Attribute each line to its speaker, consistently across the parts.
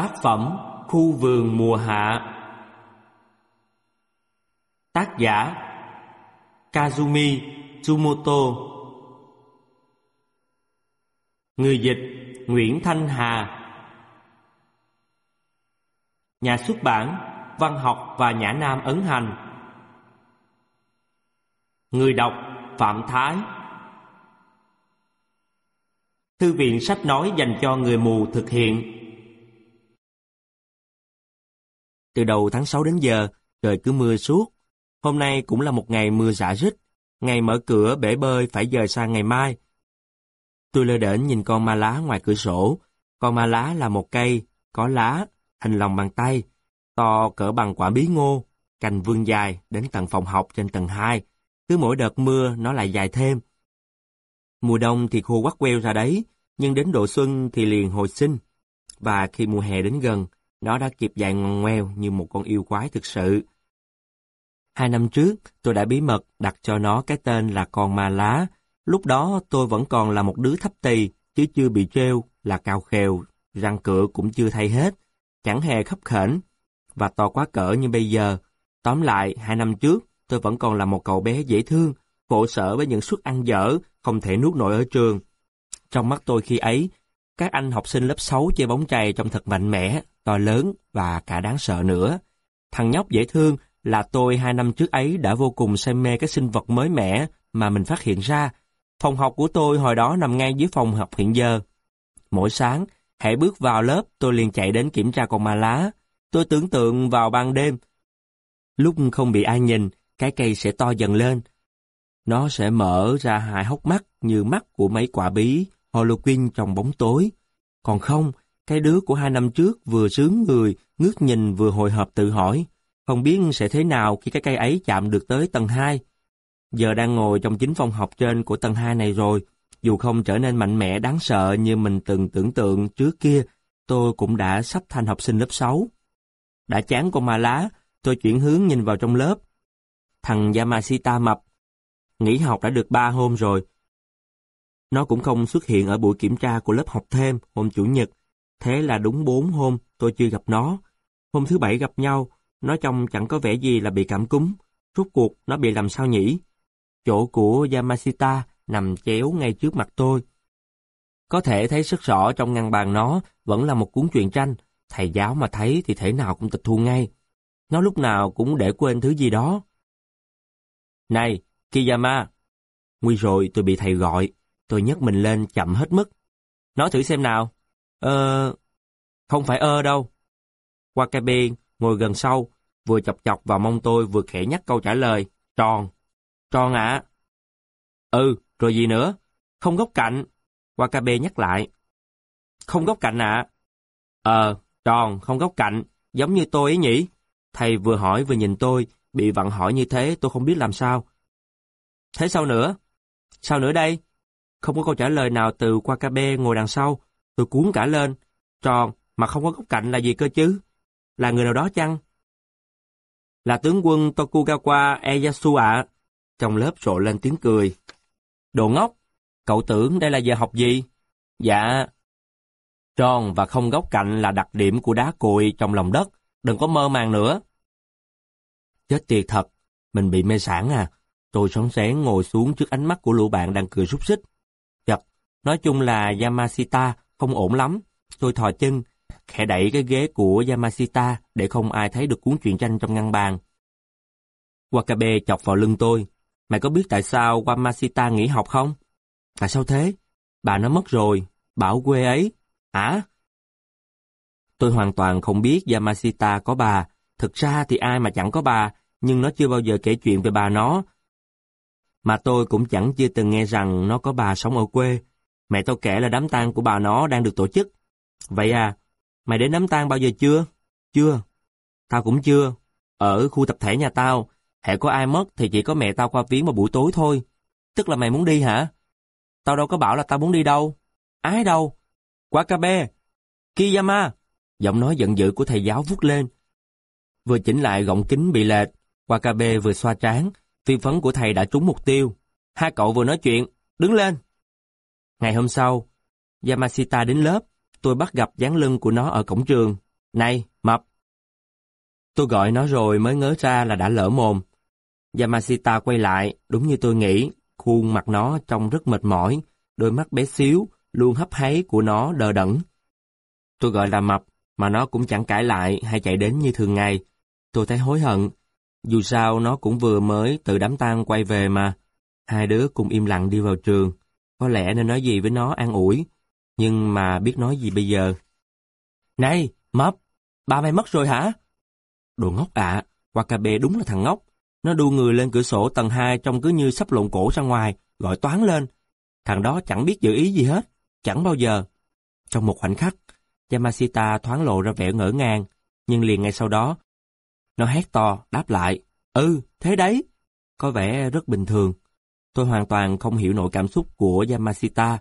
Speaker 1: Tác phẩm Khu vườn mùa hạ. Tác giả Kazumi Tsumoto. Người dịch Nguyễn Thanh Hà. Nhà xuất bản Văn học và Nhã Nam Ấn Hành. Người đọc Phạm Thái. Thư viện sách nói dành cho người mù thực hiện. Từ đầu tháng 6 đến giờ, trời cứ mưa suốt. Hôm nay cũng là một ngày mưa rã rít. Ngày mở cửa bể bơi phải dời sang ngày mai. Tôi lơ đễnh nhìn con ma lá ngoài cửa sổ. Con ma lá là một cây, có lá, hình lòng bàn tay, to cỡ bằng quả bí ngô, cành vươn dài đến tận phòng học trên tầng 2. Cứ mỗi đợt mưa nó lại dài thêm. Mùa đông thì khô quắt queo ra đấy, nhưng đến độ xuân thì liền hồi sinh. Và khi mùa hè đến gần, nó đã kịp dài ngoằn ngoèo như một con yêu quái thực sự. Hai năm trước, tôi đã bí mật đặt cho nó cái tên là con ma lá. Lúc đó tôi vẫn còn là một đứa thấp tì, chứ chưa bị treo, là cao khèo, răng cửa cũng chưa thay hết, chẳng hề khấp khểnh, và to quá cỡ như bây giờ. Tóm lại, hai năm trước, tôi vẫn còn là một cậu bé dễ thương, khổ sở với những suất ăn dở, không thể nuốt nổi ở trường. Trong mắt tôi khi ấy, các anh học sinh lớp 6 chơi bóng chày trông thật mạnh mẽ, to lớn và cả đáng sợ nữa. Thằng nhóc dễ thương là tôi hai năm trước ấy đã vô cùng say mê các sinh vật mới mẻ mà mình phát hiện ra. Phòng học của tôi hồi đó nằm ngay dưới phòng học hiện giờ. Mỗi sáng, hãy bước vào lớp tôi liền chạy đến kiểm tra con ma lá. Tôi tưởng tượng vào ban đêm. Lúc không bị ai nhìn, cái cây sẽ to dần lên. Nó sẽ mở ra hai hốc mắt như mắt của mấy quả bí Halloween trong bóng tối. Còn không, cái đứa của hai năm trước vừa sướng người, ngước nhìn vừa hồi hộp tự hỏi, không biết sẽ thế nào khi cái cây ấy chạm được tới tầng 2. Giờ đang ngồi trong chính phòng học trên của tầng 2 này rồi, dù không trở nên mạnh mẽ đáng sợ như mình từng tưởng tượng trước kia, tôi cũng đã sắp thành học sinh lớp 6. Đã chán con ma lá, tôi chuyển hướng nhìn vào trong lớp. Thằng Yamashita mập, nghỉ học đã được 3 hôm rồi. Nó cũng không xuất hiện ở buổi kiểm tra của lớp học thêm hôm Chủ nhật, Thế là đúng bốn hôm tôi chưa gặp nó. Hôm thứ bảy gặp nhau, nó trông chẳng có vẻ gì là bị cảm cúm. Rốt cuộc nó bị làm sao nhỉ? Chỗ của Yamashita nằm chéo ngay trước mặt tôi. Có thể thấy rất rõ trong ngăn bàn nó vẫn là một cuốn truyện tranh. Thầy giáo mà thấy thì thể nào cũng tịch thu ngay. Nó lúc nào cũng để quên thứ gì đó. Này, Kiyama! Nguy rồi tôi bị thầy gọi. Tôi nhấc mình lên chậm hết mức. Nói thử xem nào. Ờ... Không phải ơ đâu. Wakabe ngồi gần sau, vừa chọc chọc vào mông tôi vừa khẽ nhắc câu trả lời. Tròn. Tròn ạ. Ừ, rồi gì nữa? Không góc cạnh. Wakabe nhắc lại. Không góc cạnh ạ. Ờ, tròn, không góc cạnh. Giống như tôi ấy nhỉ? Thầy vừa hỏi vừa nhìn tôi, bị vặn hỏi như thế tôi không biết làm sao. Thế sao nữa? Sao nữa đây? Không có câu trả lời nào từ Wakabe ngồi đằng sau, Tôi cuốn cả lên. Tròn, mà không có góc cạnh là gì cơ chứ? Là người nào đó chăng? Là tướng quân Tokugawa Eyasu ạ. Trong lớp rộ lên tiếng cười. Đồ ngốc, cậu tưởng đây là giờ học gì? Dạ. Tròn và không góc cạnh là đặc điểm của đá cội trong lòng đất. Đừng có mơ màng nữa. Chết tiệt thật, mình bị mê sản à. Tôi sóng sén ngồi xuống trước ánh mắt của lũ bạn đang cười rút xích. Nói chung là Yamashita không ổn lắm. Tôi thò chân, khẽ đẩy cái ghế của Yamashita để không ai thấy được cuốn truyện tranh trong ngăn bàn. Wakabe chọc vào lưng tôi. Mày có biết tại sao Yamashita nghỉ học không? Tại sao thế? Bà nó mất rồi, bảo quê ấy. Hả? Tôi hoàn toàn không biết Yamashita có bà. Thực ra thì ai mà chẳng có bà, nhưng nó chưa bao giờ kể chuyện về bà nó. Mà tôi cũng chẳng chưa từng nghe rằng nó có bà sống ở quê. Mẹ tao kể là đám tang của bà nó đang được tổ chức. Vậy à, mày đến đám tang bao giờ chưa? Chưa. Tao cũng chưa. Ở khu tập thể nhà tao, hệ có ai mất thì chỉ có mẹ tao qua viếng vào buổi tối thôi. Tức là mày muốn đi hả? Tao đâu có bảo là tao muốn đi đâu. Ái đâu? Wakabe! Kiyama! Giọng nói giận dữ của thầy giáo vút lên. Vừa chỉnh lại gọng kính bị lệch, Wakabe vừa xoa trán, phi phấn của thầy đã trúng mục tiêu. Hai cậu vừa nói chuyện, đứng lên! Ngày hôm sau, Yamashita đến lớp, tôi bắt gặp dáng lưng của nó ở cổng trường. Này, mập! Tôi gọi nó rồi mới ngớ ra là đã lỡ mồm. Yamashita quay lại, đúng như tôi nghĩ, khuôn mặt nó trông rất mệt mỏi, đôi mắt bé xíu, luôn hấp háy của nó đờ đẫn. Tôi gọi là mập, mà nó cũng chẳng cãi lại hay chạy đến như thường ngày. Tôi thấy hối hận. Dù sao nó cũng vừa mới từ đám tang quay về mà. Hai đứa cùng im lặng đi vào trường. Có lẽ nên nói gì với nó an ủi. Nhưng mà biết nói gì bây giờ? Này, mập, ba mày mất rồi hả? Đồ ngốc ạ, à, Wakabe đúng là thằng ngốc. Nó đu người lên cửa sổ tầng 2 trông cứ như sắp lộn cổ ra ngoài, gọi toán lên. Thằng đó chẳng biết giữ ý gì hết, chẳng bao giờ. Trong một khoảnh khắc, Yamashita thoáng lộ ra vẻ ngỡ ngàng, nhưng liền ngay sau đó, nó hét to, đáp lại, ừ, thế đấy, có vẻ rất bình thường. Tôi hoàn toàn không hiểu nổi cảm xúc của Yamashita,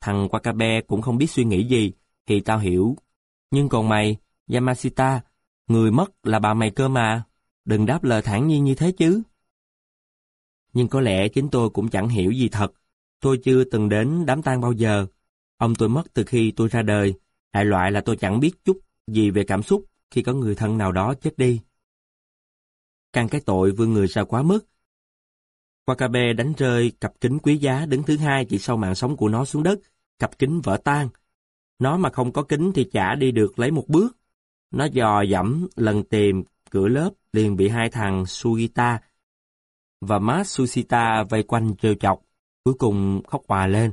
Speaker 1: thằng Wakabe cũng không biết suy nghĩ gì, thì tao hiểu. Nhưng còn mày, Yamashita, người mất là bà mày cơ mà, đừng đáp lời thản nhiên như thế chứ. Nhưng có lẽ chính tôi cũng chẳng hiểu gì thật, tôi chưa từng đến đám tang bao giờ. Ông tôi mất từ khi tôi ra đời, Đại loại là tôi chẳng biết chút gì về cảm xúc khi có người thân nào đó chết đi. Căn cái tội vương người sao quá mức. Wakabe đánh rơi cặp kính quý giá đứng thứ hai chỉ sau mạng sống của nó xuống đất, cặp kính vỡ tan. Nó mà không có kính thì chả đi được lấy một bước. Nó dò dẫm lần tìm cửa lớp liền bị hai thằng Sugita và Matsushita vây quanh trêu chọc, cuối cùng khóc hòa lên.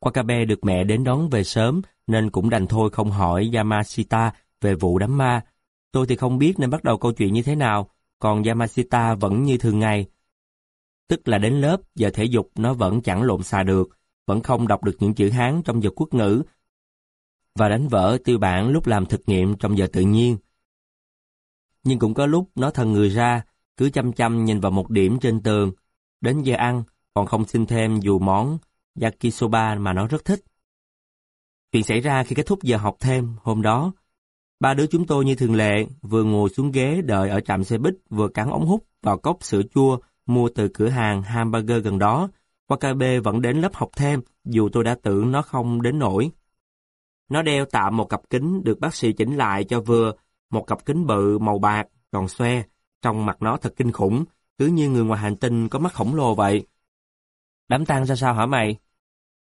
Speaker 1: Wakabe được mẹ đến đón về sớm nên cũng đành thôi không hỏi Yamashita về vụ đám ma. Tôi thì không biết nên bắt đầu câu chuyện như thế nào, còn Yamashita vẫn như thường ngày. Tức là đến lớp, giờ thể dục nó vẫn chẳng lộn xà được, vẫn không đọc được những chữ Hán trong giờ quốc ngữ, và đánh vỡ tiêu bản lúc làm thực nghiệm trong giờ tự nhiên. Nhưng cũng có lúc nó thần người ra, cứ chăm chăm nhìn vào một điểm trên tường, đến giờ ăn, còn không xin thêm dù món yakisoba mà nó rất thích. Chuyện xảy ra khi kết thúc giờ học thêm hôm đó. Ba đứa chúng tôi như thường lệ, vừa ngồi xuống ghế đợi ở trạm xe buýt, vừa cắn ống hút vào cốc sữa chua mua từ cửa hàng hamburger gần đó. Wakabe vẫn đến lớp học thêm, dù tôi đã tưởng nó không đến nổi. Nó đeo tạm một cặp kính được bác sĩ chỉnh lại cho vừa, một cặp kính bự màu bạc, tròn xoe, trong mặt nó thật kinh khủng, cứ như người ngoài hành tinh có mắt khổng lồ vậy. Đám tang ra sao hả mày?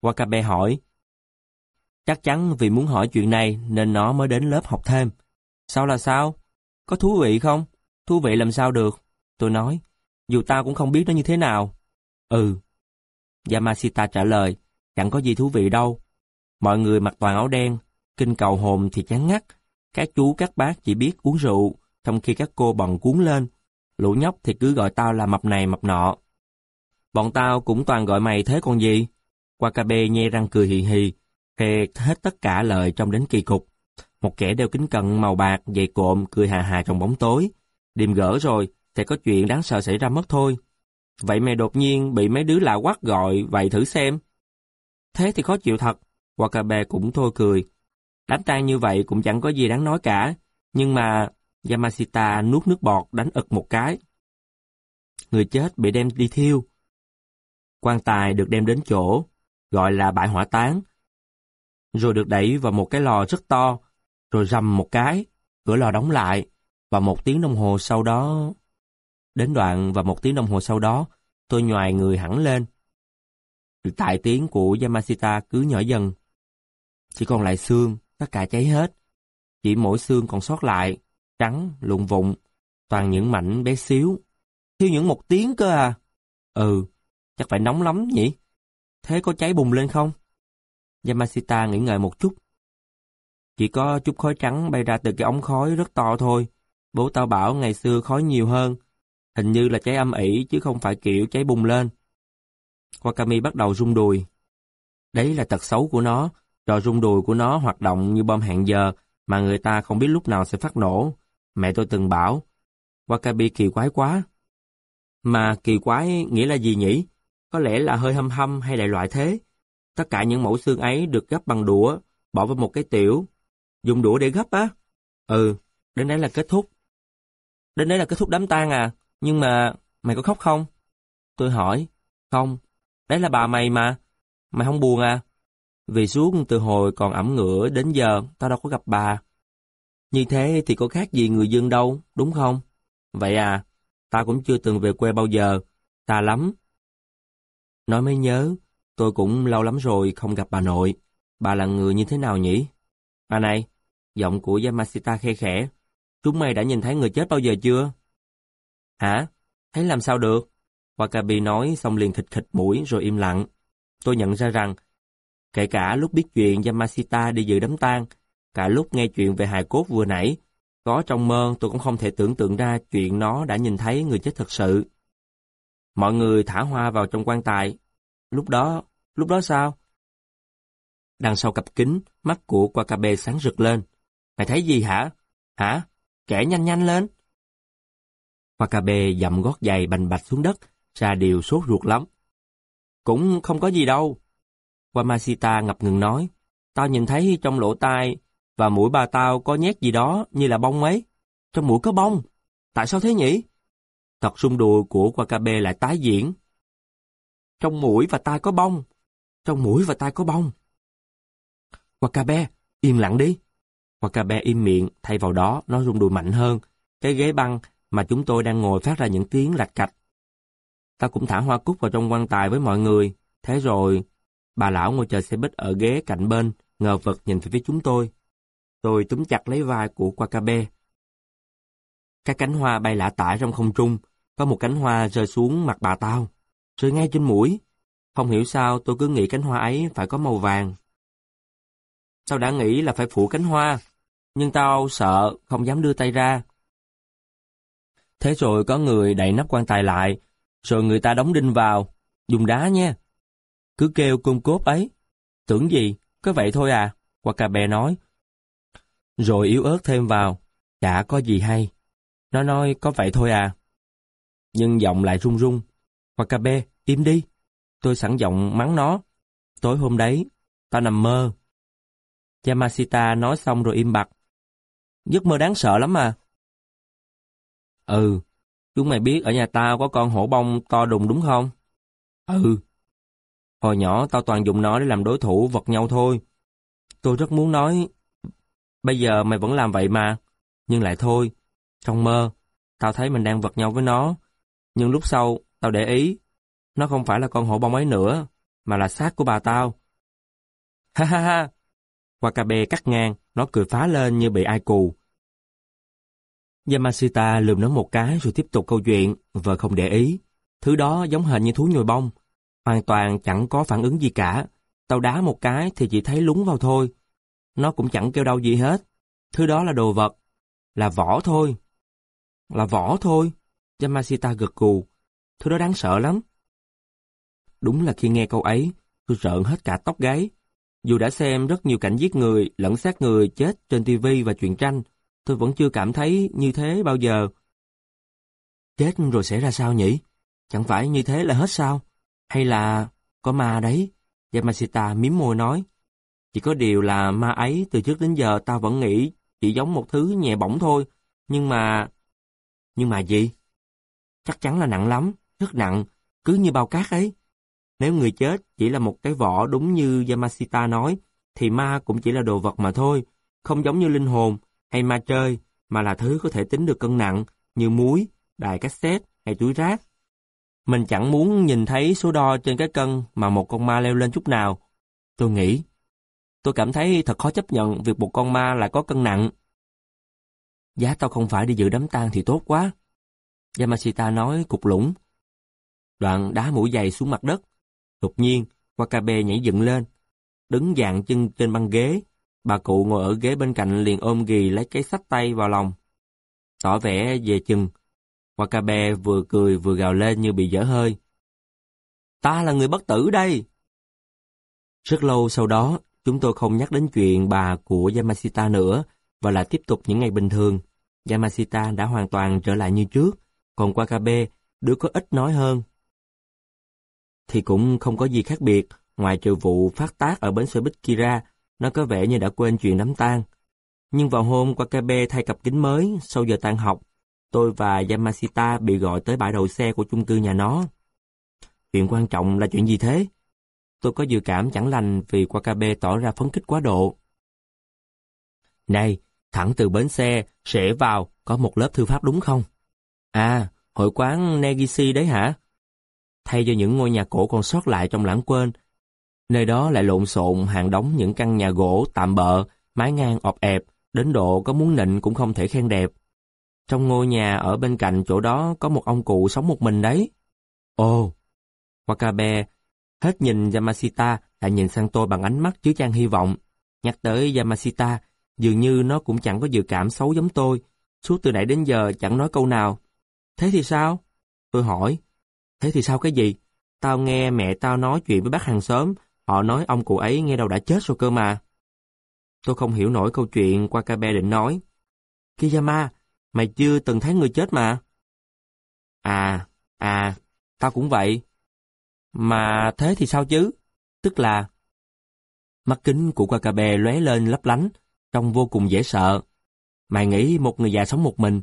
Speaker 1: Wakabe hỏi. Chắc chắn vì muốn hỏi chuyện này nên nó mới đến lớp học thêm. Sao là sao? Có thú vị không? Thú vị làm sao được? Tôi nói, dù tao cũng không biết nó như thế nào. Ừ. Yamashita trả lời, chẳng có gì thú vị đâu. Mọi người mặc toàn áo đen, kinh cầu hồn thì chán ngắt. Các chú các bác chỉ biết uống rượu, trong khi các cô bận cuốn lên. Lũ nhóc thì cứ gọi tao là mập này mập nọ. Bọn tao cũng toàn gọi mày thế còn gì? Wakabe nhe răng cười hì hì, phê hết tất cả lời trong đến kỳ cục. Một kẻ đeo kính cận màu bạc, dày cộm, cười hà hà trong bóng tối. Điềm gỡ rồi, sẽ có chuyện đáng sợ xảy ra mất thôi. Vậy mày đột nhiên bị mấy đứa lạ quắc gọi, vậy thử xem. Thế thì khó chịu thật. Wakabe cũng thôi cười. Đám tang như vậy cũng chẳng có gì đáng nói cả. Nhưng mà Yamashita nuốt nước bọt đánh ực một cái. Người chết bị đem đi thiêu. quan tài được đem đến chỗ, gọi là bãi hỏa táng. Rồi được đẩy vào một cái lò rất to, rồi rầm một cái, cửa lò đóng lại, và một tiếng đồng hồ sau đó... Đến đoạn và một tiếng đồng hồ sau đó, tôi nhòi người hẳn lên. Tại tiếng của Yamashita cứ nhỏ dần. Chỉ còn lại xương, tất cả cháy hết. Chỉ mỗi xương còn sót lại, trắng, lụng vụng, toàn những mảnh bé xíu. Thiếu những một tiếng cơ à? Ừ, chắc phải nóng lắm nhỉ? Thế có cháy bùng lên không? Yamashita nghĩ ngợi một chút. Chỉ có chút khói trắng bay ra từ cái ống khói rất to thôi. Bố tao bảo ngày xưa khói nhiều hơn. Hình như là cháy âm ỉ chứ không phải kiểu cháy bùng lên. Wakami bắt đầu rung đùi. Đấy là tật xấu của nó. Trò rung đùi của nó hoạt động như bom hẹn giờ mà người ta không biết lúc nào sẽ phát nổ. Mẹ tôi từng bảo. Wakabi kỳ quái quá. Mà kỳ quái nghĩa là gì nhỉ? Có lẽ là hơi hâm hâm hay đại loại thế. Tất cả những mẫu xương ấy được gấp bằng đũa, bỏ vào một cái tiểu. Dùng đũa để gấp á? Ừ, đến đấy là kết thúc. Đến đấy là kết thúc đám tang à? Nhưng mà, mày có khóc không? Tôi hỏi. Không, đấy là bà mày mà. Mày không buồn à? Vì suốt từ hồi còn ẩm ngựa đến giờ, tao đâu có gặp bà. Như thế thì có khác gì người dân đâu, đúng không? Vậy à, ta cũng chưa từng về quê bao giờ, ta lắm. Nói mới nhớ, tôi cũng lâu lắm rồi không gặp bà nội. Bà là người như thế nào nhỉ? À này, giọng của Yamashita khe khẽ. Chúng mày đã nhìn thấy người chết bao giờ chưa? Hả? Thấy làm sao được? Wakabi nói xong liền khịch khịch mũi rồi im lặng. Tôi nhận ra rằng, kể cả lúc biết chuyện Yamashita đi dự đám tang, cả lúc nghe chuyện về hài cốt vừa nãy, có trong mơ tôi cũng không thể tưởng tượng ra chuyện nó đã nhìn thấy người chết thật sự. Mọi người thả hoa vào trong quan tài. Lúc đó, lúc đó sao? Đằng sau cặp kính, mắt của Wakabe sáng rực lên. Mày thấy gì hả? Hả? Kể nhanh nhanh lên. Wakabe dậm gót giày bành bạch xuống đất, ra điều sốt ruột lắm. Cũng không có gì đâu. Wamashita ngập ngừng nói, tao nhìn thấy trong lỗ tai và mũi bà tao có nhét gì đó như là bông ấy. Trong mũi có bông. Tại sao thế nhỉ? Tật sung đùi của Wakabe lại tái diễn. Trong mũi và tai có bông. Trong mũi và tai có bông. Wakabe, im lặng đi. Wakabe im miệng, thay vào đó nó rung đùi mạnh hơn. Cái ghế băng mà chúng tôi đang ngồi phát ra những tiếng lạch cạch. Ta cũng thả hoa cúc vào trong quan tài với mọi người. Thế rồi, bà lão ngồi chờ xe buýt ở ghế cạnh bên, ngờ vật nhìn về phía chúng tôi. Tôi túm chặt lấy vai của Wakabe. Các cánh hoa bay lạ tả trong không trung, có một cánh hoa rơi xuống mặt bà tao, rồi ngay trên mũi. Không hiểu sao tôi cứ nghĩ cánh hoa ấy phải có màu vàng. Tao đã nghĩ là phải phủ cánh hoa, nhưng tao sợ, không dám đưa tay ra. Thế rồi có người đậy nắp quan tài lại, rồi người ta đóng đinh vào, dùng đá nha. Cứ kêu cung cốt ấy. Tưởng gì, có vậy thôi à, qua cà bè nói. Rồi yếu ớt thêm vào, chả có gì hay. Nó nói có vậy thôi à. Nhưng giọng lại run run. Wakabe, im đi. Tôi sẵn giọng mắng nó. Tối hôm đấy, tao nằm mơ. Yamashita nói xong rồi im bặt. Giấc mơ đáng sợ lắm mà. Ừ, chúng mày biết ở nhà tao có con hổ bông to đùng đúng không? Ừ. Hồi nhỏ tao toàn dùng nó để làm đối thủ vật nhau thôi. Tôi rất muốn nói, bây giờ mày vẫn làm vậy mà. Nhưng lại thôi, trong mơ, tao thấy mình đang vật nhau với nó. Nhưng lúc sau, tao để ý, nó không phải là con hổ bông ấy nữa, mà là xác của bà tao. Ha ha ha! Wakabe cắt ngang, nó cười phá lên như bị ai cù. Yamashita lườm nó một cái rồi tiếp tục câu chuyện, vợ không để ý. Thứ đó giống hệt như thú nhồi bông, hoàn toàn chẳng có phản ứng gì cả. Tao đá một cái thì chỉ thấy lúng vào thôi. Nó cũng chẳng kêu đau gì hết. Thứ đó là đồ vật, là vỏ thôi. Là vỏ thôi. Yamashita gật cù Thứ đó đáng sợ lắm. Đúng là khi nghe câu ấy, tôi rợn hết cả tóc gáy. Dù đã xem rất nhiều cảnh giết người, lẫn xác người chết trên TV và truyện tranh, tôi vẫn chưa cảm thấy như thế bao giờ. Chết rồi sẽ ra sao nhỉ? Chẳng phải như thế là hết sao? Hay là có ma đấy? Yamashita miếm môi nói. Chỉ có điều là ma ấy từ trước đến giờ tao vẫn nghĩ chỉ giống một thứ nhẹ bỏng thôi. Nhưng mà... Nhưng mà gì? Chắc chắn là nặng lắm, rất nặng, cứ như bao cát ấy. Nếu người chết chỉ là một cái vỏ đúng như Yamashita nói, thì ma cũng chỉ là đồ vật mà thôi, không giống như linh hồn hay ma chơi, mà là thứ có thể tính được cân nặng, như muối, đài cassette hay túi rác. Mình chẳng muốn nhìn thấy số đo trên cái cân mà một con ma leo lên chút nào. Tôi nghĩ, tôi cảm thấy thật khó chấp nhận việc một con ma lại có cân nặng. Giá tao không phải đi dự đám tang thì tốt quá. Yamashita nói cục lũng. Đoạn đá mũi giày xuống mặt đất. Đột nhiên, Wakabe nhảy dựng lên. Đứng dạng chân trên băng ghế. Bà cụ ngồi ở ghế bên cạnh liền ôm ghì lấy cái sách tay vào lòng. Tỏ vẻ về chừng. Wakabe vừa cười vừa gào lên như bị dở hơi. Ta là người bất tử đây! Rất lâu sau đó, chúng tôi không nhắc đến chuyện bà của Yamashita nữa và lại tiếp tục những ngày bình thường. Yamashita đã hoàn toàn trở lại như trước, còn Wakabe, đứa có ít nói hơn. Thì cũng không có gì khác biệt, ngoài trừ vụ phát tác ở bến xe buýt Kira, nó có vẻ như đã quên chuyện đám tang. Nhưng vào hôm Wakabe thay cặp kính mới, sau giờ tan học, tôi và Yamashita bị gọi tới bãi đậu xe của chung cư nhà nó. Chuyện quan trọng là chuyện gì thế? tôi có dự cảm chẳng lành vì Wakabe tỏ ra phấn khích quá độ. Này, thẳng từ bến xe, sẽ vào, có một lớp thư pháp đúng không? À, hội quán Negishi đấy hả? Thay cho những ngôi nhà cổ còn sót lại trong lãng quên, nơi đó lại lộn xộn hàng đống những căn nhà gỗ tạm bợ, mái ngang ọp ẹp, đến độ có muốn nịnh cũng không thể khen đẹp. Trong ngôi nhà ở bên cạnh chỗ đó có một ông cụ sống một mình đấy. Ồ! Wakabe hết nhìn Yamashita lại nhìn sang tôi bằng ánh mắt chứa chan hy vọng. Nhắc tới Yamashita, dường như nó cũng chẳng có dự cảm xấu giống tôi. Suốt từ nãy đến giờ chẳng nói câu nào. Thế thì sao? Tôi hỏi. Thế thì sao cái gì? Tao nghe mẹ tao nói chuyện với bác hàng xóm, họ nói ông cụ ấy nghe đâu đã chết rồi cơ mà. Tôi không hiểu nổi câu chuyện Wakabe định nói. Kiyama, mày chưa từng thấy người chết mà. À, à, tao cũng vậy. Mà thế thì sao chứ? Tức là... Mắt kính của Wakabe lóe lên lấp lánh, trông vô cùng dễ sợ. Mày nghĩ một người già sống một mình,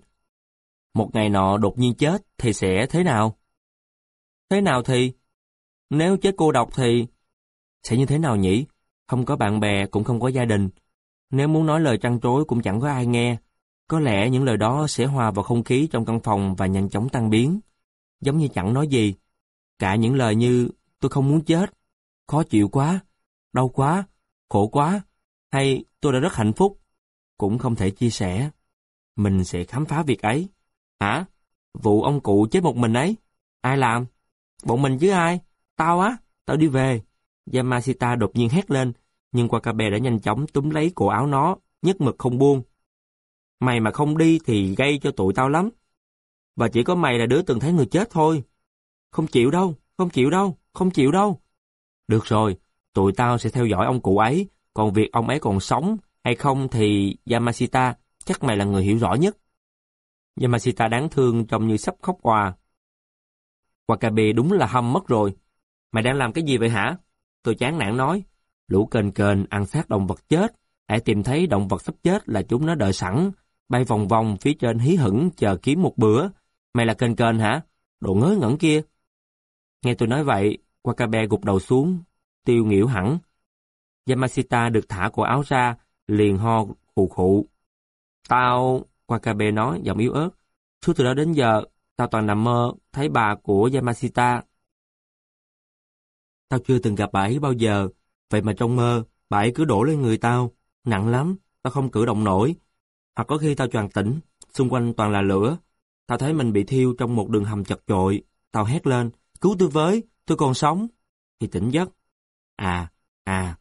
Speaker 1: một ngày nọ đột nhiên chết thì sẽ thế nào? Thế nào thì? Nếu chết cô độc thì... Sẽ như thế nào nhỉ? Không có bạn bè cũng không có gia đình. Nếu muốn nói lời trăn trối cũng chẳng có ai nghe. Có lẽ những lời đó sẽ hòa vào không khí trong căn phòng và nhanh chóng tan biến. Giống như chẳng nói gì. Cả những lời như tôi không muốn chết, khó chịu quá, đau quá, khổ quá, hay tôi đã rất hạnh phúc, cũng không thể chia sẻ. Mình sẽ khám phá việc ấy. Hả? Vụ ông cụ chết một mình ấy? Ai làm? Bọn mình chứ ai? Tao á, tao đi về. Yamashita đột nhiên hét lên, nhưng Wakabe đã nhanh chóng túm lấy cổ áo nó, nhất mực không buông. Mày mà không đi thì gây cho tụi tao lắm. Và chỉ có mày là đứa từng thấy người chết thôi. Không chịu đâu, không chịu đâu, không chịu đâu. Được rồi, tụi tao sẽ theo dõi ông cụ ấy, còn việc ông ấy còn sống hay không thì Yamashita, chắc mày là người hiểu rõ nhất. Yamashita đáng thương trông như sắp khóc hòa. Wakabe đúng là hâm mất rồi. Mày đang làm cái gì vậy hả? Tôi chán nản nói. Lũ kền kền ăn xác động vật chết. Hãy tìm thấy động vật sắp chết là chúng nó đợi sẵn. Bay vòng vòng phía trên hí hửng chờ kiếm một bữa. Mày là kền kền hả? Đồ ngớ ngẩn kia. Nghe tôi nói vậy, Wakabe gục đầu xuống, tiêu nghỉu hẳn. Yamashita được thả cổ áo ra, liền ho khụ khụ. Tao, Wakabe nói, giọng yếu ớt. Suốt từ đó đến giờ, tao toàn nằm mơ, thấy bà của Yamashita. Tao chưa từng gặp bà ấy bao giờ, vậy mà trong mơ, bà ấy cứ đổ lên người tao. Nặng lắm, tao không cử động nổi. Hoặc có khi tao choàng tỉnh, xung quanh toàn là lửa. Tao thấy mình bị thiêu trong một đường hầm chật chội. Tao hét lên, cứu tôi với, tôi còn sống. Thì tỉnh giấc. À, à,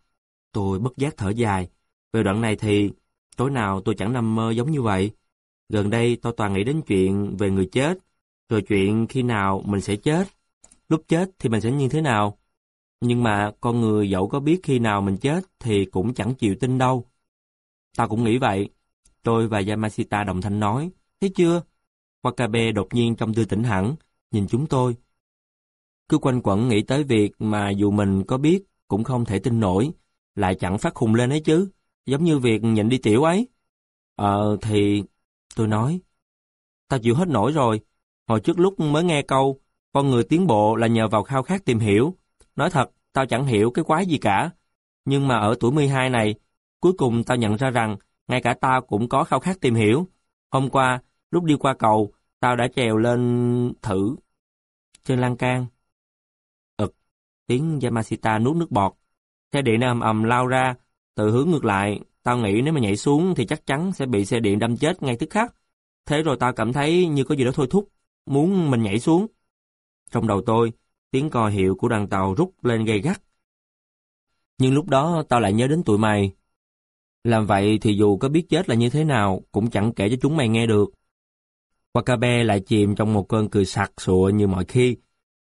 Speaker 1: tôi bất giác thở dài. Về đoạn này thì, tối nào tôi chẳng nằm mơ giống như vậy. Gần đây tôi toàn nghĩ đến chuyện về người chết, rồi chuyện khi nào mình sẽ chết. Lúc chết thì mình sẽ như thế nào? Nhưng mà con người dẫu có biết khi nào mình chết thì cũng chẳng chịu tin đâu. Tao cũng nghĩ vậy. Tôi và Yamashita đồng thanh nói, thấy chưa? Wakabe đột nhiên trong tư tỉnh hẳn, nhìn chúng tôi. Cứ quanh quẩn nghĩ tới việc mà dù mình có biết cũng không thể tin nổi, lại chẳng phát khùng lên ấy chứ, giống như việc nhịn đi tiểu ấy. Ờ thì Tôi nói, tao chịu hết nổi rồi. Hồi trước lúc mới nghe câu, con người tiến bộ là nhờ vào khao khát tìm hiểu. Nói thật, tao chẳng hiểu cái quái gì cả. Nhưng mà ở tuổi 12 này, cuối cùng tao nhận ra rằng ngay cả tao cũng có khao khát tìm hiểu. Hôm qua, lúc đi qua cầu, tao đã trèo lên thử trên lan can. Ực, tiếng Yamashita nuốt nước bọt. Xe điện ầm ầm lao ra, từ hướng ngược lại, Tao nghĩ nếu mà nhảy xuống thì chắc chắn sẽ bị xe điện đâm chết ngay tức khắc. Thế rồi tao cảm thấy như có gì đó thôi thúc, muốn mình nhảy xuống. Trong đầu tôi, tiếng cò hiệu của đoàn tàu rút lên gây gắt. Nhưng lúc đó tao lại nhớ đến tụi mày. Làm vậy thì dù có biết chết là như thế nào, cũng chẳng kể cho chúng mày nghe được. Wakabe lại chìm trong một cơn cười sặc sụa như mọi khi.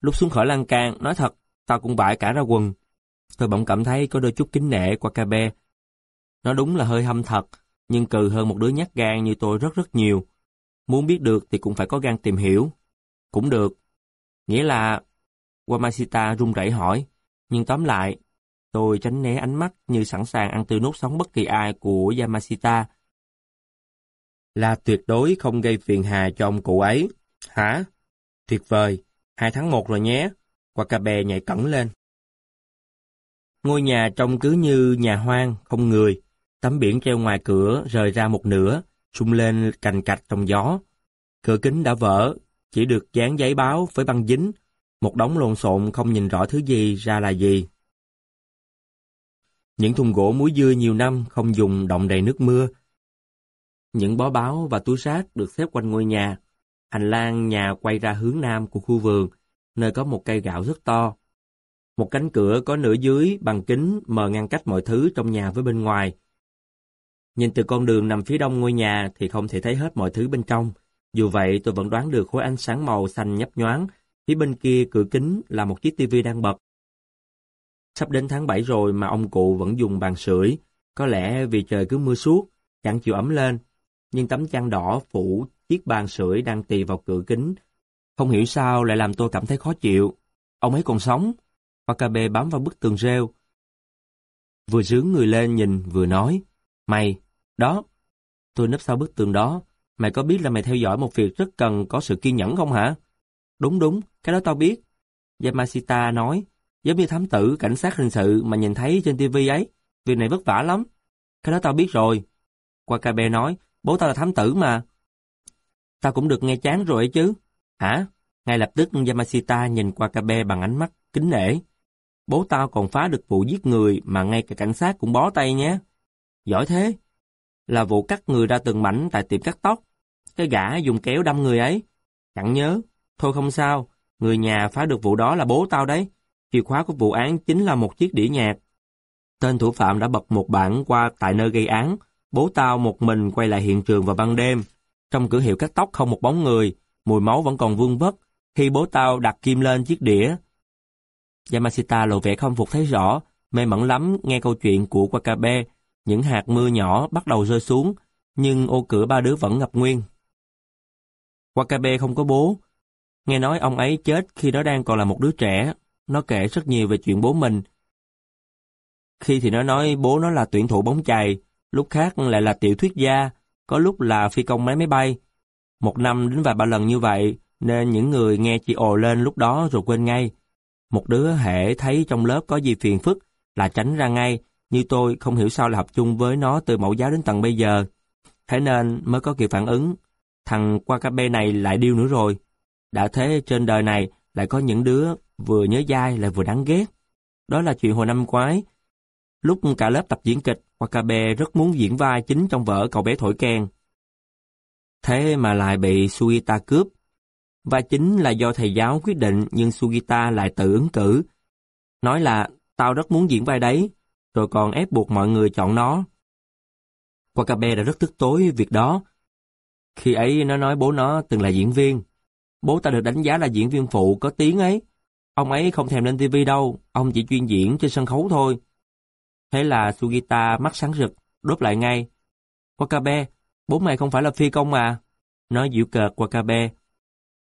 Speaker 1: Lúc xuống khỏi lan can, nói thật, tao cũng bại cả ra quần. Tôi bỗng cảm thấy có đôi chút kính nể Wakabe nó đúng là hơi hâm thật, nhưng cừ hơn một đứa nhát gan như tôi rất rất nhiều. Muốn biết được thì cũng phải có gan tìm hiểu. Cũng được. Nghĩa là... Wamashita run rẩy hỏi. Nhưng tóm lại, tôi tránh né ánh mắt như sẵn sàng ăn tươi nốt sống bất kỳ ai của Yamashita. Là tuyệt đối không gây phiền hà cho ông cụ ấy. Hả? Tuyệt vời. Hai tháng một rồi nhé. Wakabe nhảy cẩn lên. Ngôi nhà trông cứ như nhà hoang, không người. Tấm biển treo ngoài cửa rời ra một nửa, sung lên cành cạch trong gió. Cửa kính đã vỡ, chỉ được dán giấy báo với băng dính, một đống lộn xộn không nhìn rõ thứ gì ra là gì. Những thùng gỗ muối dưa nhiều năm không dùng động đầy nước mưa. Những bó báo và túi rác được xếp quanh ngôi nhà. Hành lang nhà quay ra hướng nam của khu vườn, nơi có một cây gạo rất to. Một cánh cửa có nửa dưới bằng kính mờ ngăn cách mọi thứ trong nhà với bên ngoài. Nhìn từ con đường nằm phía đông ngôi nhà thì không thể thấy hết mọi thứ bên trong. Dù vậy tôi vẫn đoán được khối ánh sáng màu xanh nhấp nhoáng. Phía bên kia cửa kính là một chiếc tivi đang bật. Sắp đến tháng 7 rồi mà ông cụ vẫn dùng bàn sưởi. Có lẽ vì trời cứ mưa suốt, chẳng chịu ấm lên. Nhưng tấm chăn đỏ phủ chiếc bàn sưởi đang tì vào cửa kính. Không hiểu sao lại làm tôi cảm thấy khó chịu. Ông ấy còn sống. Wakabe bám vào bức tường rêu. Vừa dướng người lên nhìn vừa nói. Mày, đó. Tôi nấp sau bức tường đó. Mày có biết là mày theo dõi một việc rất cần có sự kiên nhẫn không hả? Đúng đúng, cái đó tao biết. Yamashita nói, giống như thám tử, cảnh sát hình sự mà nhìn thấy trên tivi ấy. Việc này vất vả lắm. Cái đó tao biết rồi. Wakabe nói, bố tao là thám tử mà. Tao cũng được nghe chán rồi ấy chứ. Hả? Ngay lập tức Yamashita nhìn Wakabe bằng ánh mắt kính nể. Bố tao còn phá được vụ giết người mà ngay cả cảnh sát cũng bó tay nhé. Giỏi thế. Là vụ cắt người ra từng mảnh tại tiệm cắt tóc. Cái gã dùng kéo đâm người ấy. Chẳng nhớ. Thôi không sao. Người nhà phá được vụ đó là bố tao đấy. Chìa khóa của vụ án chính là một chiếc đĩa nhạc. Tên thủ phạm đã bật một bản qua tại nơi gây án. Bố tao một mình quay lại hiện trường vào ban đêm. Trong cửa hiệu cắt tóc không một bóng người. Mùi máu vẫn còn vương vất. Khi bố tao đặt kim lên chiếc đĩa, Yamashita lộ vẻ không phục thấy rõ, mê mẩn lắm nghe câu chuyện của Wakabe. Những hạt mưa nhỏ bắt đầu rơi xuống, nhưng ô cửa ba đứa vẫn ngập nguyên. Wakabe không có bố. Nghe nói ông ấy chết khi nó đang còn là một đứa trẻ. Nó kể rất nhiều về chuyện bố mình. Khi thì nó nói bố nó là tuyển thủ bóng chày, lúc khác lại là tiểu thuyết gia, có lúc là phi công máy máy bay. Một năm đến vài ba lần như vậy, nên những người nghe chị ồ lên lúc đó rồi quên ngay. Một đứa hệ thấy trong lớp có gì phiền phức là tránh ra ngay, như tôi không hiểu sao là học chung với nó từ mẫu giáo đến tận bây giờ. Thế nên mới có kịp phản ứng. Thằng Wakabe này lại điêu nữa rồi. Đã thế trên đời này lại có những đứa vừa nhớ dai lại vừa đáng ghét. Đó là chuyện hồi năm ngoái. Lúc cả lớp tập diễn kịch, Wakabe rất muốn diễn vai chính trong vở cậu bé thổi kèn. Thế mà lại bị Sugita cướp. Và chính là do thầy giáo quyết định nhưng Sugita lại tự ứng cử. Nói là, tao rất muốn diễn vai đấy, rồi còn ép buộc mọi người chọn nó. Wakabe đã rất tức tối việc đó. Khi ấy nó nói bố nó từng là diễn viên. Bố ta được đánh giá là diễn viên phụ có tiếng ấy. Ông ấy không thèm lên tivi đâu, ông chỉ chuyên diễn trên sân khấu thôi. Thế là Sugita mắt sáng rực, đốt lại ngay. Wakabe, bố mày không phải là phi công mà. Nó dịu cợt Wakabe,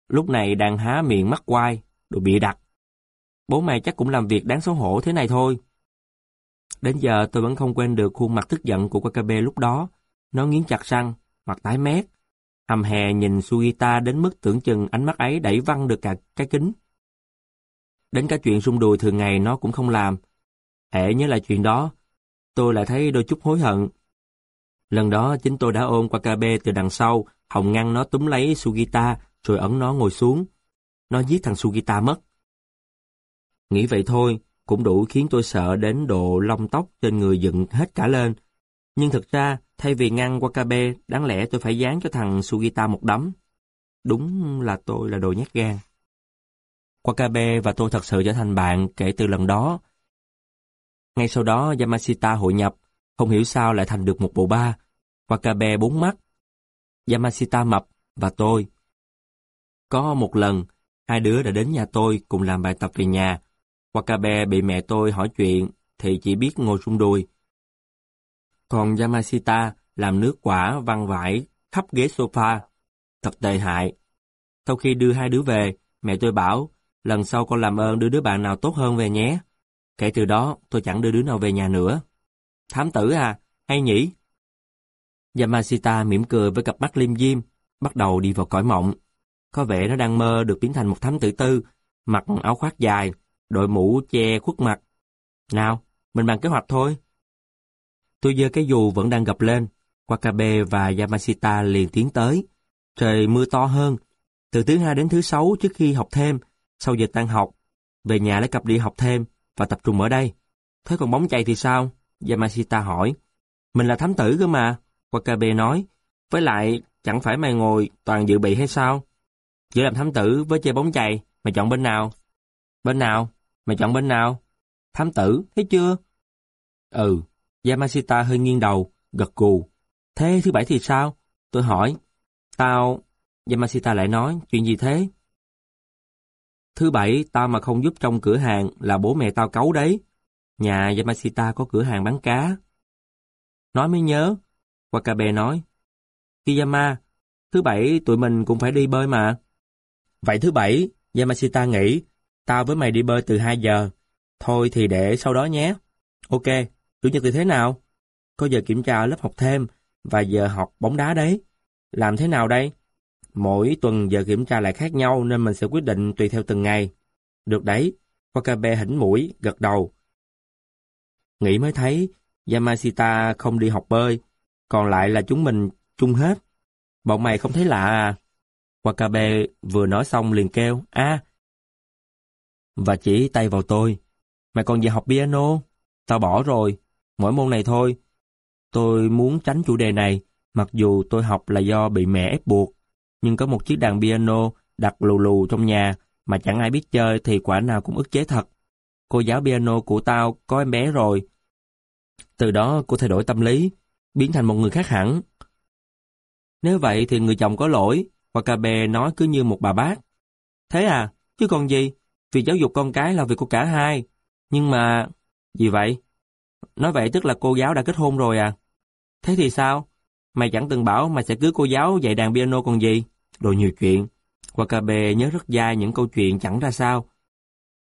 Speaker 1: Lúc này đang há miệng mắt quai, đồ bịa đặt. Bố mày chắc cũng làm việc đáng xấu hổ thế này thôi. Đến giờ tôi vẫn không quên được khuôn mặt tức giận của Wakabe lúc đó. Nó nghiến chặt răng, mặt tái mét. Hầm hè nhìn Sugita đến mức tưởng chừng ánh mắt ấy đẩy văng được cả cái kính. Đến cả chuyện rung đùi thường ngày nó cũng không làm. Hễ nhớ lại chuyện đó, tôi lại thấy đôi chút hối hận. Lần đó chính tôi đã ôm Wakabe từ đằng sau, hòng ngăn nó túm lấy Sugita rồi ấn nó ngồi xuống. Nó giết thằng Sugita mất. Nghĩ vậy thôi, cũng đủ khiến tôi sợ đến độ lông tóc trên người dựng hết cả lên. Nhưng thực ra, thay vì ngăn Wakabe, đáng lẽ tôi phải dán cho thằng Sugita một đấm. Đúng là tôi là đồ nhát gan. Wakabe và tôi thật sự trở thành bạn kể từ lần đó. Ngay sau đó Yamashita hội nhập, không hiểu sao lại thành được một bộ ba. Wakabe bốn mắt, Yamashita mập và tôi. Có một lần, hai đứa đã đến nhà tôi cùng làm bài tập về nhà. Wakabe bị mẹ tôi hỏi chuyện thì chỉ biết ngồi rung đùi. Còn Yamashita làm nước quả văng vãi khắp ghế sofa. Thật tệ hại. Sau khi đưa hai đứa về, mẹ tôi bảo, lần sau con làm ơn đưa đứa bạn nào tốt hơn về nhé. Kể từ đó, tôi chẳng đưa đứa nào về nhà nữa. Thám tử à, hay nhỉ? Yamashita mỉm cười với cặp mắt liêm diêm, bắt đầu đi vào cõi mộng. Có vẻ nó đang mơ được biến thành một thám tử tư, mặc áo khoác dài, đội mũ che khuất mặt. Nào, mình bàn kế hoạch thôi. Tôi giơ cái dù vẫn đang gập lên, Wakabe và Yamashita liền tiến tới. Trời mưa to hơn. Từ thứ hai đến thứ sáu trước khi học thêm, sau giờ tan học, về nhà lấy cặp đi học thêm và tập trung ở đây. Thế còn bóng chày thì sao? Yamashita hỏi. Mình là thám tử cơ mà, Wakabe nói. Với lại, chẳng phải mày ngồi toàn dự bị hay sao? Giữa làm thám tử với chơi bóng chày, mày chọn bên nào? Bên nào? Mày chọn bên nào? Thám tử, thấy chưa? Ừ, Yamashita hơi nghiêng đầu, gật gù. Thế thứ bảy thì sao? Tôi hỏi. Tao... Yamashita lại nói, chuyện gì thế? Thứ bảy, tao mà không giúp trong cửa hàng là bố mẹ tao cấu đấy. Nhà Yamashita có cửa hàng bán cá. Nói mới nhớ. Wakabe nói. Kiyama, thứ bảy tụi mình cũng phải đi bơi mà. Vậy thứ bảy, Yamashita nghĩ, tao với mày đi bơi từ 2 giờ. Thôi thì để sau đó nhé. Ok, chủ nhật thì thế nào? Có giờ kiểm tra lớp học thêm và giờ học bóng đá đấy. Làm thế nào đây? Mỗi tuần giờ kiểm tra lại khác nhau nên mình sẽ quyết định tùy theo từng ngày. Được đấy, Wakabe hỉnh mũi, gật đầu. Nghĩ mới thấy, Yamashita không đi học bơi, còn lại là chúng mình chung hết. Bọn mày không thấy lạ à? Wakabe vừa nói xong liền kêu, a và chỉ tay vào tôi. Mày còn về học piano? Tao bỏ rồi, mỗi môn này thôi. Tôi muốn tránh chủ đề này, mặc dù tôi học là do bị mẹ ép buộc. Nhưng có một chiếc đàn piano đặt lù lù trong nhà mà chẳng ai biết chơi thì quả nào cũng ức chế thật. Cô giáo piano của tao có em bé rồi. Từ đó cô thay đổi tâm lý, biến thành một người khác hẳn. Nếu vậy thì người chồng có lỗi, Wakabe nói cứ như một bà bác. Thế à, chứ còn gì, việc giáo dục con cái là việc của cả hai. Nhưng mà... Gì vậy? Nói vậy tức là cô giáo đã kết hôn rồi à? Thế thì sao? Mày chẳng từng bảo mày sẽ cưới cô giáo dạy đàn piano còn gì? Đồ nhiều chuyện. Wakabe nhớ rất dai những câu chuyện chẳng ra sao.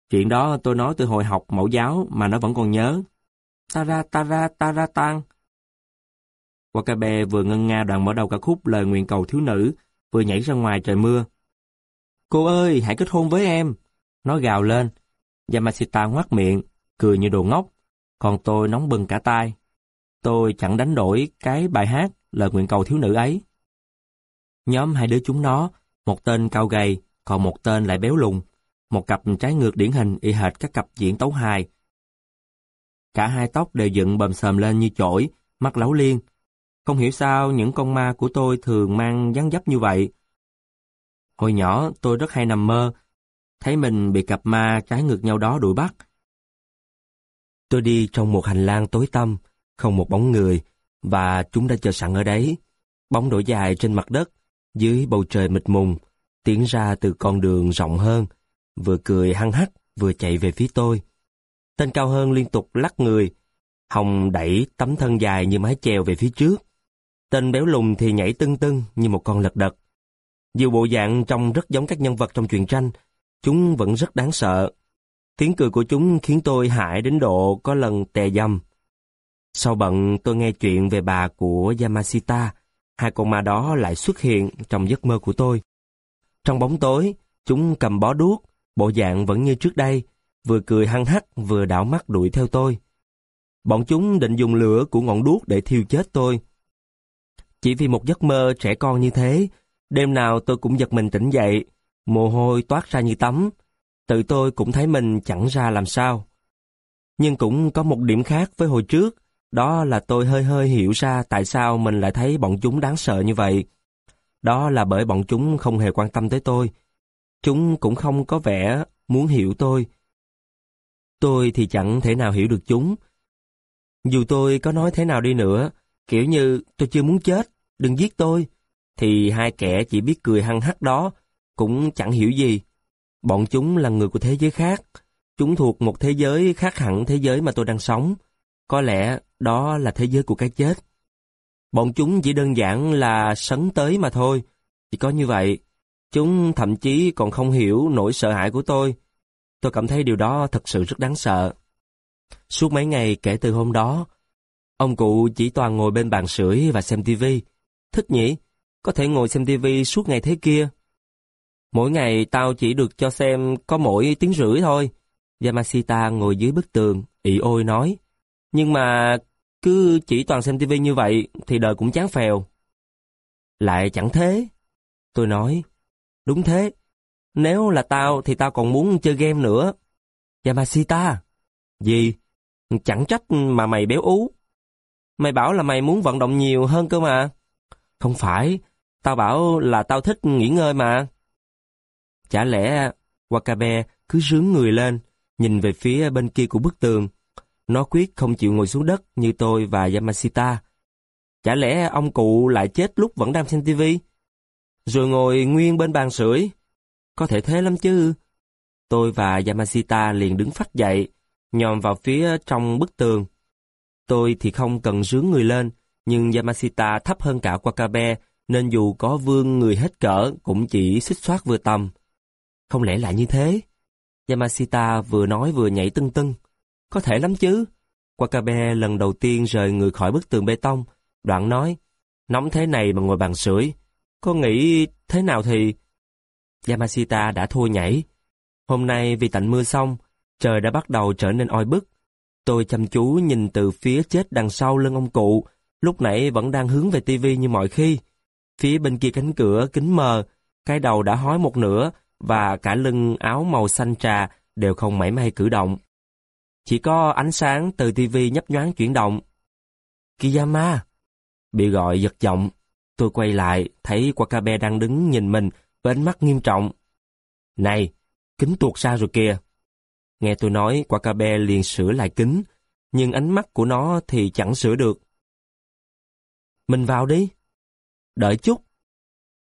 Speaker 1: Chuyện đó tôi nói từ hồi học mẫu giáo mà nó vẫn còn nhớ. Tara tara tara tang. Wakabe vừa ngân nga đoạn mở đầu ca khúc lời nguyện cầu thiếu nữ, vừa nhảy ra ngoài trời mưa. Cô ơi, hãy kết hôn với em. Nó gào lên. Yamashita ngoác miệng, cười như đồ ngốc. Còn tôi nóng bừng cả tai. Tôi chẳng đánh đổi cái bài hát lời nguyện cầu thiếu nữ ấy. Nhóm hai đứa chúng nó, một tên cao gầy, còn một tên lại béo lùn. Một cặp trái ngược điển hình y hệt các cặp diễn tấu hài. Cả hai tóc đều dựng bầm sờm lên như chổi, mắt lấu liên, không hiểu sao những con ma của tôi thường mang dáng dấp như vậy. Hồi nhỏ tôi rất hay nằm mơ, thấy mình bị cặp ma trái ngược nhau đó đuổi bắt. Tôi đi trong một hành lang tối tăm, không một bóng người, và chúng đã chờ sẵn ở đấy. Bóng đổ dài trên mặt đất, dưới bầu trời mịt mùng, tiến ra từ con đường rộng hơn, vừa cười hăng hắc, vừa chạy về phía tôi. Tên cao hơn liên tục lắc người, Hồng đẩy tấm thân dài như mái chèo về phía trước. Tên béo lùn thì nhảy tưng tưng như một con lật đật. Dù bộ dạng trông rất giống các nhân vật trong truyện tranh, chúng vẫn rất đáng sợ. Tiếng cười của chúng khiến tôi hại đến độ có lần tè dâm. Sau bận tôi nghe chuyện về bà của Yamashita, hai con ma đó lại xuất hiện trong giấc mơ của tôi. Trong bóng tối, chúng cầm bó đuốc, bộ dạng vẫn như trước đây, vừa cười hăng hắc vừa đảo mắt đuổi theo tôi. Bọn chúng định dùng lửa của ngọn đuốc để thiêu chết tôi. Chỉ vì một giấc mơ trẻ con như thế, đêm nào tôi cũng giật mình tỉnh dậy, mồ hôi toát ra như tắm. Tự tôi cũng thấy mình chẳng ra làm sao. Nhưng cũng có một điểm khác với hồi trước, đó là tôi hơi hơi hiểu ra tại sao mình lại thấy bọn chúng đáng sợ như vậy. Đó là bởi bọn chúng không hề quan tâm tới tôi. Chúng cũng không có vẻ muốn hiểu tôi. Tôi thì chẳng thể nào hiểu được chúng. Dù tôi có nói thế nào đi nữa, kiểu như tôi chưa muốn chết, đừng giết tôi, thì hai kẻ chỉ biết cười hăng hắc đó, cũng chẳng hiểu gì. Bọn chúng là người của thế giới khác, chúng thuộc một thế giới khác hẳn thế giới mà tôi đang sống. Có lẽ đó là thế giới của cái chết. Bọn chúng chỉ đơn giản là sấn tới mà thôi, chỉ có như vậy. Chúng thậm chí còn không hiểu nỗi sợ hãi của tôi. Tôi cảm thấy điều đó thật sự rất đáng sợ. Suốt mấy ngày kể từ hôm đó, ông cụ chỉ toàn ngồi bên bàn sưởi và xem tivi. Thích nhỉ? Có thể ngồi xem tivi suốt ngày thế kia. Mỗi ngày tao chỉ được cho xem có mỗi tiếng rưỡi thôi. Yamashita ngồi dưới bức tường, ị ôi nói. Nhưng mà cứ chỉ toàn xem tivi như vậy thì đời cũng chán phèo. Lại chẳng thế. Tôi nói, đúng thế. Nếu là tao thì tao còn muốn chơi game nữa. Yamashita. Gì? Chẳng trách mà mày béo ú. Mày bảo là mày muốn vận động nhiều hơn cơ mà. Không phải, tao bảo là tao thích nghỉ ngơi mà. Chả lẽ Wakabe cứ rướng người lên, nhìn về phía bên kia của bức tường. Nó quyết không chịu ngồi xuống đất như tôi và Yamashita. Chả lẽ ông cụ lại chết lúc vẫn đang xem tivi? Rồi ngồi nguyên bên bàn sưởi. Có thể thế lắm chứ. Tôi và Yamashita liền đứng phát dậy, nhòm vào phía trong bức tường. Tôi thì không cần rướng người lên, nhưng Yamashita thấp hơn cả Wakabe, nên dù có vương người hết cỡ cũng chỉ xích xoát vừa tầm. Không lẽ lại như thế? Yamashita vừa nói vừa nhảy tưng tưng. Có thể lắm chứ. Wakabe lần đầu tiên rời người khỏi bức tường bê tông, đoạn nói, nóng thế này mà ngồi bàn sưởi, có nghĩ thế nào thì... Yamashita đã thua nhảy. Hôm nay vì tạnh mưa xong, trời đã bắt đầu trở nên oi bức. Tôi chăm chú nhìn từ phía chết đằng sau lưng ông cụ, lúc nãy vẫn đang hướng về tivi như mọi khi. Phía bên kia cánh cửa kính mờ, cái đầu đã hói một nửa và cả lưng áo màu xanh trà đều không mảy may cử động. Chỉ có ánh sáng từ tivi nhấp nhoáng chuyển động. Kiyama! Bị gọi giật giọng. Tôi quay lại, thấy Wakabe đang đứng nhìn mình với ánh mắt nghiêm trọng. Này, kính tuột ra rồi kìa. Nghe tôi nói, Wakabe liền sửa lại kính, nhưng ánh mắt của nó thì chẳng sửa được. Mình vào đi. Đợi chút.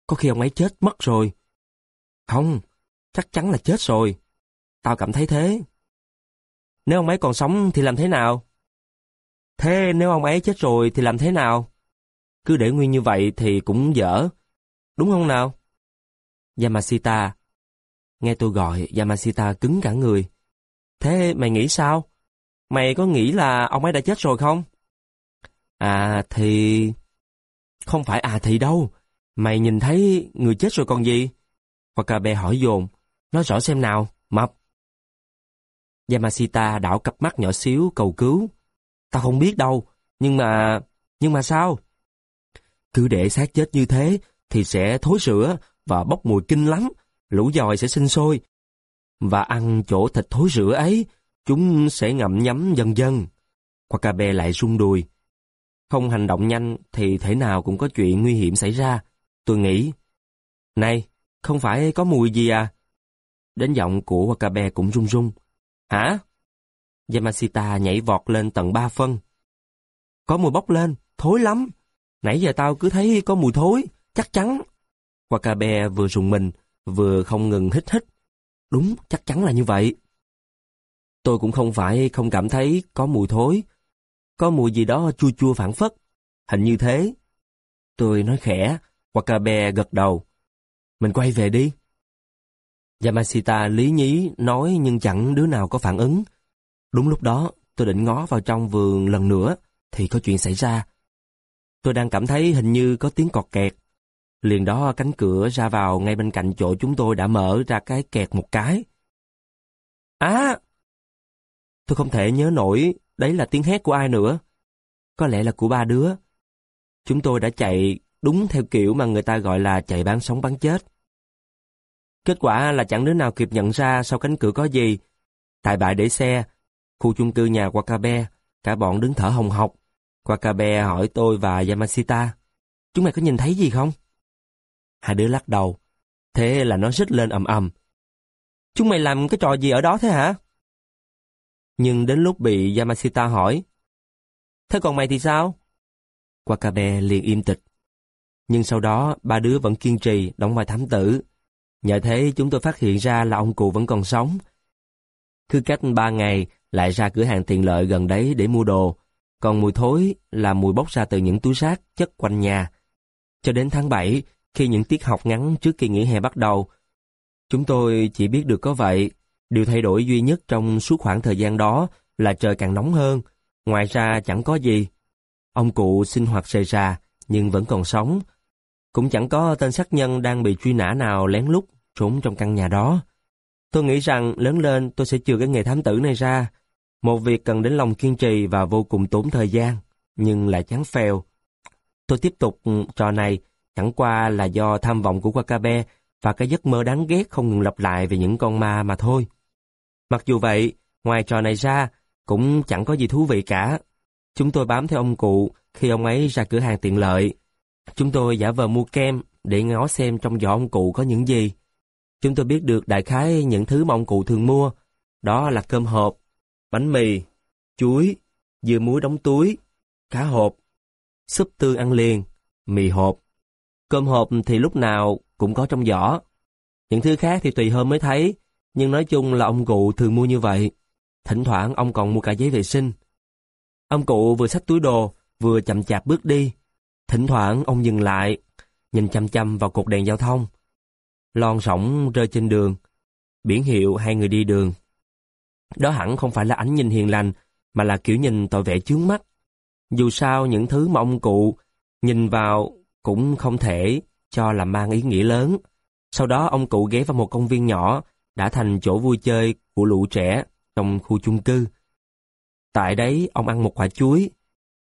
Speaker 1: Có khi ông ấy chết mất rồi. Không, chắc chắn là chết rồi. Tao cảm thấy thế. Nếu ông ấy còn sống thì làm thế nào? Thế nếu ông ấy chết rồi thì làm thế nào? Cứ để nguyên như vậy thì cũng dở. Đúng không nào? Yamashita. Nghe tôi gọi, Yamashita cứng cả người. Thế mày nghĩ sao? Mày có nghĩ là ông ấy đã chết rồi không? À thì... Không phải à thì đâu. Mày nhìn thấy người chết rồi còn gì? Wakabe hỏi dồn. Nói rõ xem nào, mập. Yamashita đảo cặp mắt nhỏ xíu cầu cứu. Tao không biết đâu, nhưng mà... Nhưng mà sao? Cứ để xác chết như thế thì sẽ thối rữa và bốc mùi kinh lắm. Lũ dòi sẽ sinh sôi. Và ăn chỗ thịt thối rữa ấy, chúng sẽ ngậm nhấm dần dần. Wakabe lại rung đùi. Không hành động nhanh thì thể nào cũng có chuyện nguy hiểm xảy ra. Tôi nghĩ. Này, không phải có mùi gì à? Đến giọng của Wakabe cũng run run. Hả? Yamashita nhảy vọt lên tầng ba phân. Có mùi bốc lên, thối lắm. Nãy giờ tao cứ thấy có mùi thối, chắc chắn. Wakabe vừa rùng mình, vừa không ngừng hít hít. Đúng, chắc chắn là như vậy. Tôi cũng không phải không cảm thấy có mùi thối. Có mùi gì đó chua chua phản phất. Hình như thế. Tôi nói khẽ, Wakabe gật đầu. Mình quay về đi. Yamashita lý nhí nói nhưng chẳng đứa nào có phản ứng. Đúng lúc đó, tôi định ngó vào trong vườn lần nữa, thì có chuyện xảy ra. Tôi đang cảm thấy hình như có tiếng cọt kẹt. Liền đó cánh cửa ra vào ngay bên cạnh chỗ chúng tôi đã mở ra cái kẹt một cái. Á! tôi không thể nhớ nổi đấy là tiếng hét của ai nữa. Có lẽ là của ba đứa. Chúng tôi đã chạy đúng theo kiểu mà người ta gọi là chạy bán sống bán chết. Kết quả là chẳng đứa nào kịp nhận ra sau cánh cửa có gì. Tại bãi để xe, khu chung cư nhà Wakabe, cả bọn đứng thở hồng hộc. Wakabe hỏi tôi và Yamashita, chúng mày có nhìn thấy gì không? Hai đứa lắc đầu, thế là nó rít lên ầm ầm. Chúng mày làm cái trò gì ở đó thế hả? Nhưng đến lúc bị Yamashita hỏi, thế còn mày thì sao? Wakabe liền im tịch. Nhưng sau đó, ba đứa vẫn kiên trì đóng vai thám tử. Nhờ thế chúng tôi phát hiện ra là ông cụ vẫn còn sống. Cứ cách ba ngày, lại ra cửa hàng tiện lợi gần đấy để mua đồ. Còn mùi thối là mùi bốc ra từ những túi rác chất quanh nhà. Cho đến tháng 7, khi những tiết học ngắn trước kỳ nghỉ hè bắt đầu, chúng tôi chỉ biết được có vậy. Điều thay đổi duy nhất trong suốt khoảng thời gian đó là trời càng nóng hơn. Ngoài ra chẳng có gì. Ông cụ sinh hoạt rời ra nhưng vẫn còn sống. Cũng chẳng có tên sát nhân đang bị truy nã nào lén lút trốn trong căn nhà đó. Tôi nghĩ rằng lớn lên tôi sẽ chừa cái nghề thám tử này ra. Một việc cần đến lòng kiên trì và vô cùng tốn thời gian, nhưng lại chán phèo. Tôi tiếp tục ừ, trò này chẳng qua là do tham vọng của Wakabe và cái giấc mơ đáng ghét không ngừng lặp lại về những con ma mà thôi. Mặc dù vậy, ngoài trò này ra, cũng chẳng có gì thú vị cả. Chúng tôi bám theo ông cụ khi ông ấy ra cửa hàng tiện lợi. Chúng tôi giả vờ mua kem để ngó xem trong giỏ ông cụ có những gì. Chúng tôi biết được đại khái những thứ mà ông cụ thường mua. Đó là cơm hộp, bánh mì, chuối, dưa muối đóng túi, cá hộp, súp tươi ăn liền, mì hộp. Cơm hộp thì lúc nào cũng có trong giỏ. Những thứ khác thì tùy hôm mới thấy, nhưng nói chung là ông cụ thường mua như vậy. Thỉnh thoảng ông còn mua cả giấy vệ sinh. Ông cụ vừa xách túi đồ, vừa chậm chạp bước đi. Thỉnh thoảng ông dừng lại, nhìn chăm chăm vào cột đèn giao thông. Lon sổng rơi trên đường, biển hiệu hai người đi đường. Đó hẳn không phải là ánh nhìn hiền lành, mà là kiểu nhìn tội vẻ chướng mắt. Dù sao những thứ mà ông cụ nhìn vào cũng không thể cho là mang ý nghĩa lớn. Sau đó ông cụ ghé vào một công viên nhỏ đã thành chỗ vui chơi của lũ trẻ trong khu chung cư. Tại đấy ông ăn một quả chuối.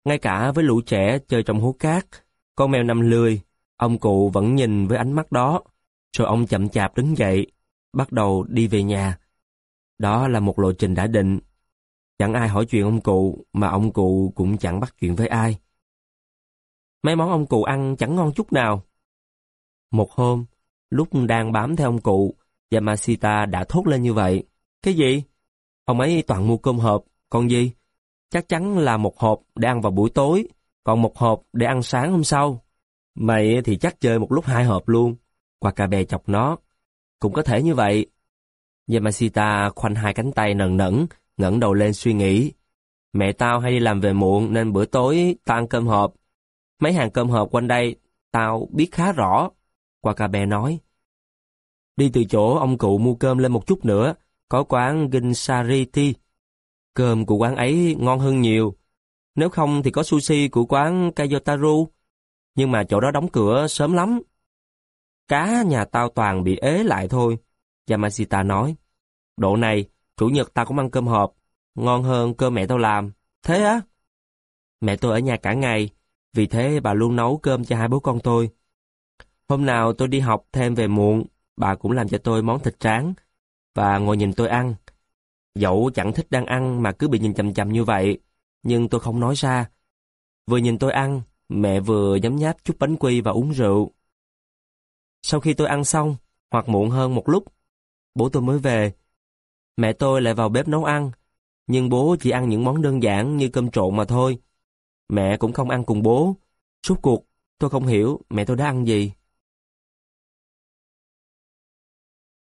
Speaker 1: Ngay cả với lũ trẻ chơi trong hố cát, con mèo nằm lười, ông cụ vẫn nhìn với ánh mắt đó. Rồi ông chậm chạp đứng dậy, bắt đầu đi về nhà. Đó là một lộ trình đã định. Chẳng ai hỏi chuyện ông cụ, mà ông cụ cũng chẳng bắt chuyện với ai. Mấy món ông cụ ăn chẳng ngon chút nào. Một hôm, lúc đang bám theo ông cụ, Yamashita đã thốt lên như vậy. Cái gì? Ông ấy toàn mua cơm hộp, còn gì? Chắc chắn là một hộp để ăn vào buổi tối, còn một hộp để ăn sáng hôm sau. Mày thì chắc chơi một lúc hai hộp luôn. qua cà bè chọc nó. Cũng có thể như vậy. Yamashita khoanh hai cánh tay nần nẫn, ngẩng đầu lên suy nghĩ. Mẹ tao hay đi làm về muộn nên bữa tối tao ăn cơm hộp. Mấy hàng cơm hộp quanh đây tao biết khá rõ. Qua cà bè nói. Đi từ chỗ ông cụ mua cơm lên một chút nữa, có quán Ginsariti. Cơm của quán ấy ngon hơn nhiều. Nếu không thì có sushi của quán Kayotaru. Nhưng mà chỗ đó đóng cửa sớm lắm. Cá nhà tao toàn bị ế lại thôi. Yamashita nói. Độ này, chủ nhật tao cũng ăn cơm hộp. Ngon hơn cơm mẹ tao làm. Thế á? Mẹ tôi ở nhà cả ngày. Vì thế bà luôn nấu cơm cho hai bố con tôi. Hôm nào tôi đi học thêm về muộn, bà cũng làm cho tôi món thịt tráng và ngồi nhìn tôi ăn. Dẫu chẳng thích đang ăn mà cứ bị nhìn chầm chầm như vậy, nhưng tôi không nói ra. Vừa nhìn tôi ăn, mẹ vừa nhấm nháp chút bánh quy và uống rượu. Sau khi tôi ăn xong, hoặc muộn hơn một lúc, bố tôi mới về. Mẹ tôi lại vào bếp nấu ăn, nhưng bố chỉ ăn những món đơn giản như cơm trộn mà thôi. Mẹ cũng không ăn cùng bố. Suốt cuộc, tôi không hiểu mẹ tôi đã ăn gì.